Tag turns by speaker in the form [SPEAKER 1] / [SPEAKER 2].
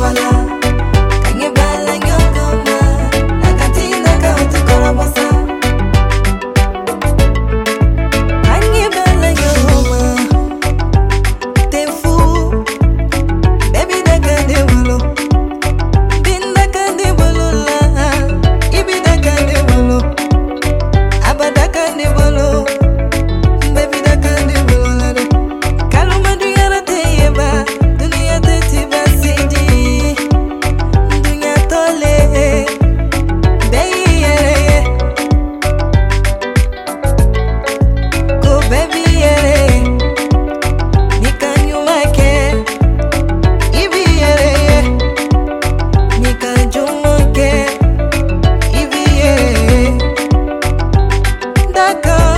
[SPEAKER 1] voilà. Back up.